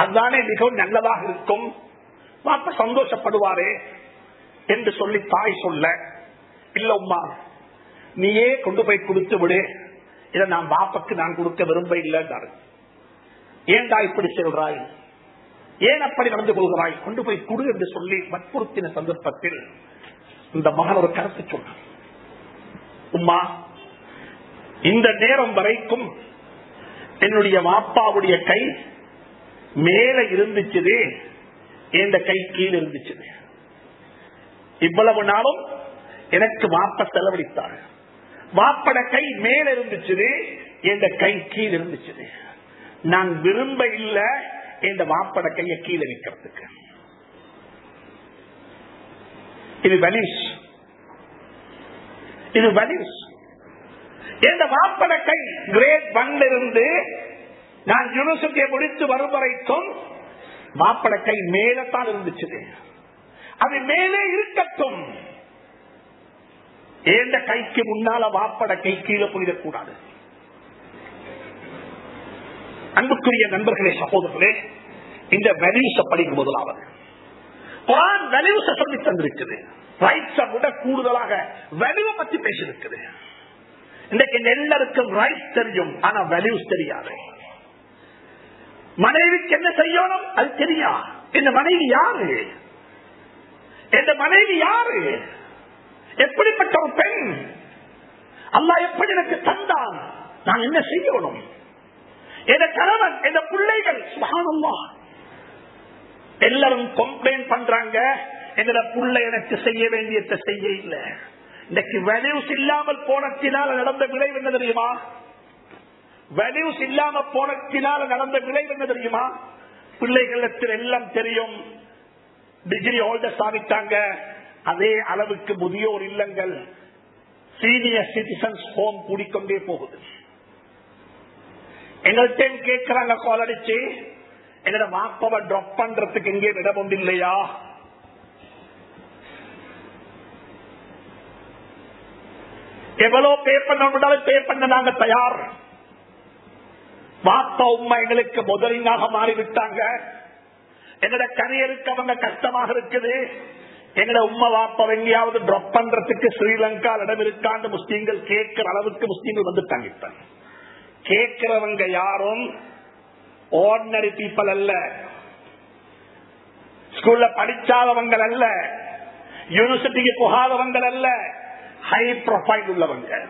அதுதானே மிகவும் நல்லதாக இருக்கும். வாப்ப சந்தோஷப்படுவாரே என்று சொல்லி தாய் சொல்ல இல்ல உமா நீயே கொண்டு போய் கொடுத்து விடு. இதை நான் பாப்பக்கு நான் கொடுக்க விரும்ப இல்லைன்றாரு. ஏன்டா இப்படி சொல்றாய்? ஏன் அப்படி நடந்து கொள்கிறாய்? கொண்டு போய் கொடு என்று சொல்லி வற்புறுத்தின சந்தர்ப்பத்தில் இந்த மகன் ஒரு கருத்து சொன்னார். உமா இந்த நேரம் வரைக்கும் என்னுடைய மாப்பாவுடைய கை மேல இருந்துச்சு என் கை கீழ் இருந்துச்சு இவ்வளவு நாளும் எனக்கு வாப்ப செலவழித்தார் வாப்பட கை மேல இருந்துச்சு எந்த கை கீழ் இருந்துச்சு நான் விரும்ப இல்ல என் வாப்பட கைய கீழே நிக்கிறதுக்கு இது வலிஷ் இது வலிஷ் எந்த வாப்பட கை கிரேட் ஒன்ல இருந்து நான் யூனிவர்சிட்டியை முடித்து வரும் வரைக்கும் மாப்பட கை மேலத்தான் இருந்துச்சு அது மேலே இருக்கட்டும். ஏந்த கைக்கு முன்னால வாப்பட கை கீழே போயிடக்கூடாது. அன்புக்குரிய நண்பர்களே சகோதரர்களே இந்த வெலியூச படிக்கும் முதலாவது குரான் வெலியூச சொல்லி தந்திருக்குது. ரைட்ஸ விட கூடுதலாக வெலிவ பத்தி பேசியிருக்குது. இன்றைக்கு எல்லாருக்கும் ரைட்ஸ் தெரியும் ஆனா வேல்யூஸ் தெரியாது. மனைவிக்கு என்ன செய்யணும்? அது தெரியா? இந்த மனைவி யாரு? இந்த மனைவி யாரு? எப்படிப்பட்ட ஒரு பெண்? அல்லா எப்படி எனக்கு தந்தான்? நான் என்ன செய்யணும்? என் கணவன் என் பிள்ளைகள் சுகானம்மா எல்லாரும் கம்ப்ளைண்ட் பண்றாங்க. என்னோட புள்ள எனக்கு செய்ய வேண்டியத செய்ய இல்லை. இன்னைக்கு வெலியூஸ் இல்லாமல் போனத்தினால் நடந்த விளைவு என்ன தெரியுமா? வெலியூஸ் இல்லாம போனத்தினால் நடந்த விளைவு என்ன தெரியுமா? பிள்ளைகளுக்கு எல்லாம் தெரியும். டிகிரி ஹோல்டர்ஸ் ஆகிட்டாங்க. அதே அளவுக்கு முதியோர் இல்லங்கள் சீனியர் சிட்டிசன்ஸ் ஹோம் கூடிக்கொண்டே போகுது. எங்கள்கிட்ட கேட்கிறாங்க கால் அடிச்சு. எங்கட மாப்பாவை டிராப் பண்றதுக்கு எங்கே இடம் ஒன்று இல்லையா எவ்வளவு பே பண்ண பே பண்ண நாங்க தயார். வாப்பா உமா எங்களுக்கு முதலிங்காக மாறிவிட்டாங்க. என்னோட கரியருக்கு அவங்க கஷ்டமாக இருக்குது. எங்கட உம்மா வாப்பா எங்கேயாவது டிராப் பண்றதுக்கு ஸ்ரீலங்கா இடம் இருக்காண்டு முஸ்லீம்கள் கேட்கிற அளவுக்கு முஸ்லீம்கள் வந்துட்டாங்க இப்ப. கேட்கிறவங்க யாரும் ஆர்டினரி பீப்புள் அல்ல. ஸ்கூல்ல படிச்சாதவங்க அல்ல. யூனிவர்சிட்டிக்கு போகாதவங்க அல்ல. ஹை ப்ரொஃபைல் உள்ளவங்க.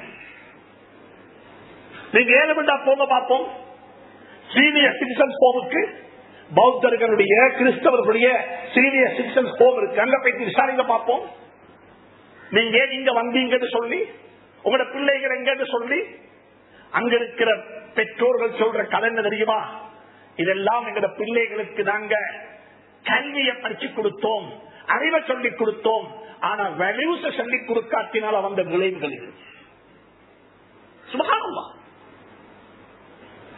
நீங்க ஏழு மண்டா போங்க பார்ப்போம் சீனியர் சிட்டிசன்ஸ் போவுக்கு பௌத்தர்களுடைய கிறிஸ்தவர்களுடைய சீனியர் சிட்டிசன்ஸ் ஹோம் இருக்கு. அங்க போய் விசாரிங்க பார்ப்போம். நீங்க ஏன் இங்க வந்தீங்கன்னு சொல்லி உங்களோட பிள்ளைகள் எங்கன்னு சொல்லி அங்க இருக்கிற பெற்றோர்கள் சொல்ற கதை என்ன தெரியுமா? இதெல்லாம் எங்களோட பிள்ளைகளுக்கு நாங்க கல்வியை படிச்சு கொடுத்தோம். அறிவை சொல்லி கொடுத்தோம். ஆனா வெளியூச சொல்லி கொடுக்காட்டினால் வந்த விளைவுகள் இது.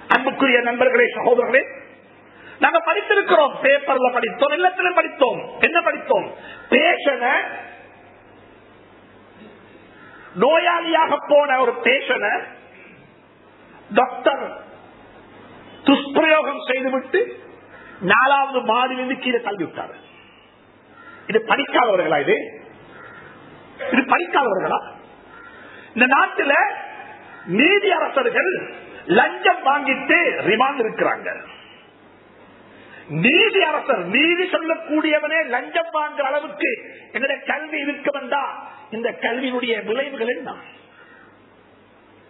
அன்புக்குரிய நண்பர்களே சகோதரர்களே நாங்க படித்திருக்கிறோம் பேப்பர்ல படித்தோம் எல்லாத்திலும் படித்தோம். என்ன படித்தோம்? பேஷனை நோயாளியாக போன ஒரு பேஷனை டாக்டர் துஷ்பிரயோகம் செய்துவிட்டு நாலாவது மாடிலிருந்து கீழே தள்ளிவிட்டார். இது படிக்காதவர்களா இது? இது படிக்காதவர்களா? இந்த நாட்டில் நீதி அரசர்கள் லஞ்சம் வாங்கிட்டு ரிமாண்ட் இருக்கிறாங்க. நீதி அரசர் நீதி சொல்லக்கூடியவனே லஞ்சம் வாங்குற அளவுக்கு எங்களுடைய கல்வி இருக்க வந்தா இந்த கல்வியினுடைய விளைவுகள் என்ன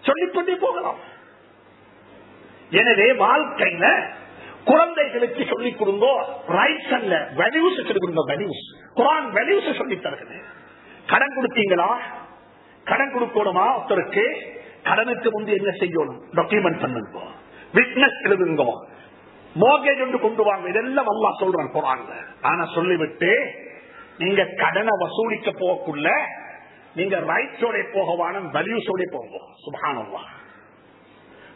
சொல்லிக்கொண்டே போகலாம். எனவே வாழ்க்கையில குழந்தைகளுக்கு சொல்லிக் கொடுங்கோ ரைட்ஸ் அல்ல வேல்யூஸ் சொல்லிக் கொடுங்க வேல்யூஸ் குரான் வேல்யூஸ் சொல்லி தருகிறது. கடன் கொடுத்தீங்களா? கடன் கொடுக்கணுமா ஒருத்தருக்கு? கடனுக்கு முந்தி என்ன செய்யணும்? டாக்குமெண்ட் பண்ணுங்க விட்னஸ் எழுதுங்க. மோகேஜ் ஒன்று கொண்டு வாங்க. இதெல்லாம் அல்லா சொல்றேன் போறாங்க ஆனா சொல்லிவிட்டு நீங்க கடனை வசூலிக்க போகக்குள்ள நீங்க ரைட்ஸோட போகவான வேல்யூஸோட போங்க. சுபானல்லா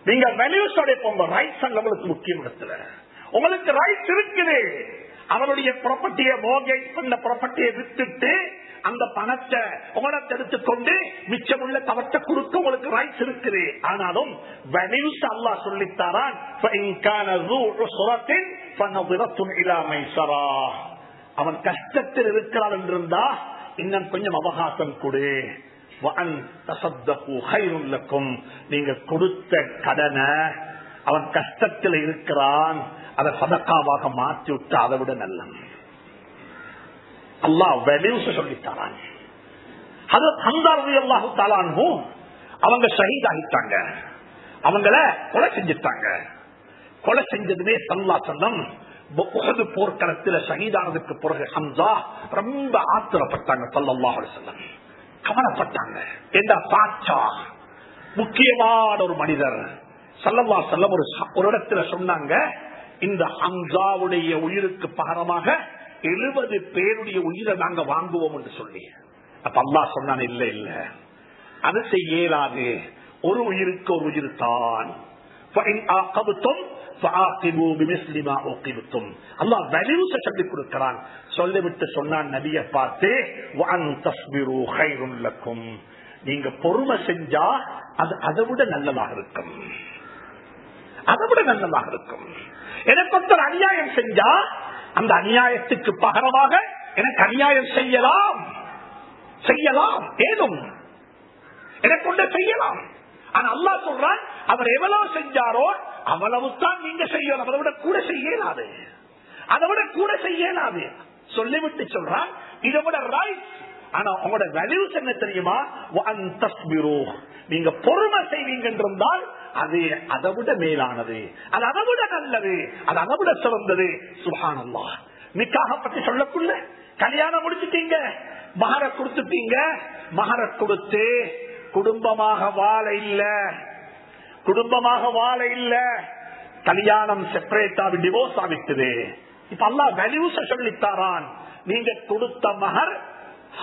நீங்க வேல்யூஸோட போங்க. ரைட்ஸ் உங்களுக்கு முக்கியம் இடத்துல. உங்களுக்கு ரைட்ஸ் இருக்குது. அவருடைய ப்ராப்பர்ட்டியை மோர்கேஜ் பண்ண ப்ராப்பர்ட்டியை வித்துட்டு அந்த பணத்தை உங்களத்தை எடுத்துக்கொண்டு மிச்சமுள்ள தவற்றை கொடுக்க உங்களுக்கு ரைட்ஸ் இருக்குது. ஆனாலும் வேல்யூஸ் அல்லா சொல்லித்தாரான் அவன் கஷ்டத்தில் இருக்கிறான் என்றிருந்தா இன்னும் கொஞ்சம் அவகாசம் கொடு. நீங்க கொடுத்த கடனை அவன் கஷ்டத்தில் இருக்கிறான். அதை சதக்காவாக மாற்றி விட்டு அதை விட நல்ல அல்லா வேல்யூஸ் சொல்லித்தாரான் அது அல்லாஹு தாலானும் அவங்க ஷஹீத் ஆகிட்டாங்க. அவங்கள கொலை செஞ்சுட்டாங்க. கொலை செஞ்சதுமே சல்லா சந்தம் உகது போர்க்களத்தில் ஷஹீதானதுக்கு பிறகு ஹம்சா ரொம்ப ஆத்திரப்பட்டாங்க சல்லாஹ் செல்லம் கவனப்பட்டாங்க என்ற பாச்சா? முக்கியமான ஒரு மனிதர். சல்லல்லா செல்லம் ஒரு ஒரு இடத்துல சொன்னாங்க இந்த ஹம்சாவுடைய உயிருக்கு பகரமாக எழுபது பேருடைய உயிரை நாங்க வாங்குவோம் என்று சொல்லி அப்ப அல்லா சொன்னான் இல்ல இல்ல. அது செய்ய இயலாது. ஒரு உயிருக்கு ஒரு உயிர் தான். சொல்லிவிட்டு சொன்னான் நபிய பார்த்து நீங்க பொறுமை செஞ்சா அது அதை விட நல்லதாக இருக்கும். அதை விட நல்லதாக இருக்கும். எனக்கு ஒருத்தர் அநியாயம் செஞ்சா அந்த அநியாயத்துக்கு பகரமாக எனக்கு அநியாயம் செய்யலாம். செய்யலாம். ஏதும். எனக்கு கொண்டு செய்யலாம். ஆனா அல்லா சொல்றான் அவர் எவ்வளவு செஞ்சாரோ அவ்வளவுதான் நீங்க செய்யணும். அதை விட கூட செய்யலாது அதை. விட கூட செய்யலாது சொல்லிவிட்டு சொல்றான் இதை விட ரைட் ஆனா உங்களோட வேல்யூஸ் என்ன தெரியுமா? நீங்க பொறுமை செய்வீங்க என்றிருந்தால் அது அதை விட மேலானது. அது அதை விட நல்லது. அது அதை விட சிறந்தது. சுகானல்லா நிக்காக பத்தி சொல்லக்குள்ள? கல்யாணம் முடிச்சுட்டீங்க. மகர கொடுத்துட்டீங்க. மகர கொடுத்து குடும்பமாக வாழ இல்ல. குடும்பமாக வாழ இல்ல. கல்யாணம் செப்பரேட் ஆகி டிவோர்ஸ் ஆகிட்டது. இப்ப அல்லா வேல்யூஸ சொல்லித்தாரான். நீங்க கொடுத்த மகர்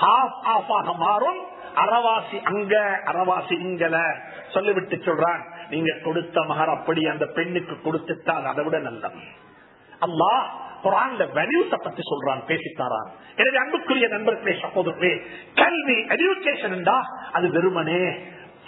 ஹாஃப் ஆஃப் ஆக மாறும். அறவாசி அங்க அறவாசி இங்கல. சொல்லிவிட்டு சொல்றான். நீங்க கொடுத்த மகர் அப்படி அந்த பெண்ணுக்கு கொடுத்துட்டால் அதை விட நல்லது. அல்லா குரான்ல வேல்யூஸ பத்தி சொல்றான் பேசித்தாரான் எனவே அன்புக்குரிய நண்பர்களே சகோதரர்களே கல்வி எஜுகேஷன் அது வெறுமனே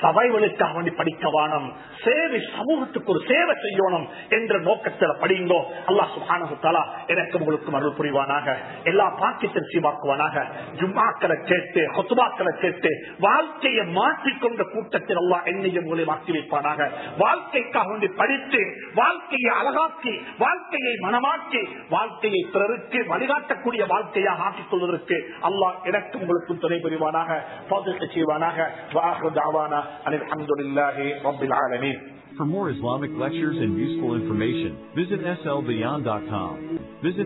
சபைகளுக்காக வேண்டி படிக்க வானம் சேவை சமூகத்துக்கு ஒரு சேவை செய்யணும் என்ற நோக்கத்தில் படிங்கோ அல்லா சுகானகுத்தாலா எனக்கு உங்களுக்கு அருள் புரிவானாக. எல்லா பாக்கியத்தையும் சீவாக்குவானாக ஜும்மாக்களை கேட்டு ஹொத்துபாக்களை கேட்டு வாழ்க்கையை மாற்றிக்கொண்ட கூட்டத்தில் அல்லா என்னையும் உங்களை மாற்றி வைப்பானாக. வாழ்க்கைக்காக வேண்டி படித்து வாழ்க்கையை அழகாக்கி வாழ்க்கையை மனமாக்கி வாழ்க்கையை பிறருக்கு வழிகாட்டக்கூடிய வாழ்க்கையாக ஆக்கிக் கொள்வதற்கு அல்லாஹ் எனக்கு உங்களுக்கும் துணை புரிவானாக. பாதுகாப்பு செய்வானாக. வாஹானா For more Islamic lectures and useful information, visit slbeyond.com. Visit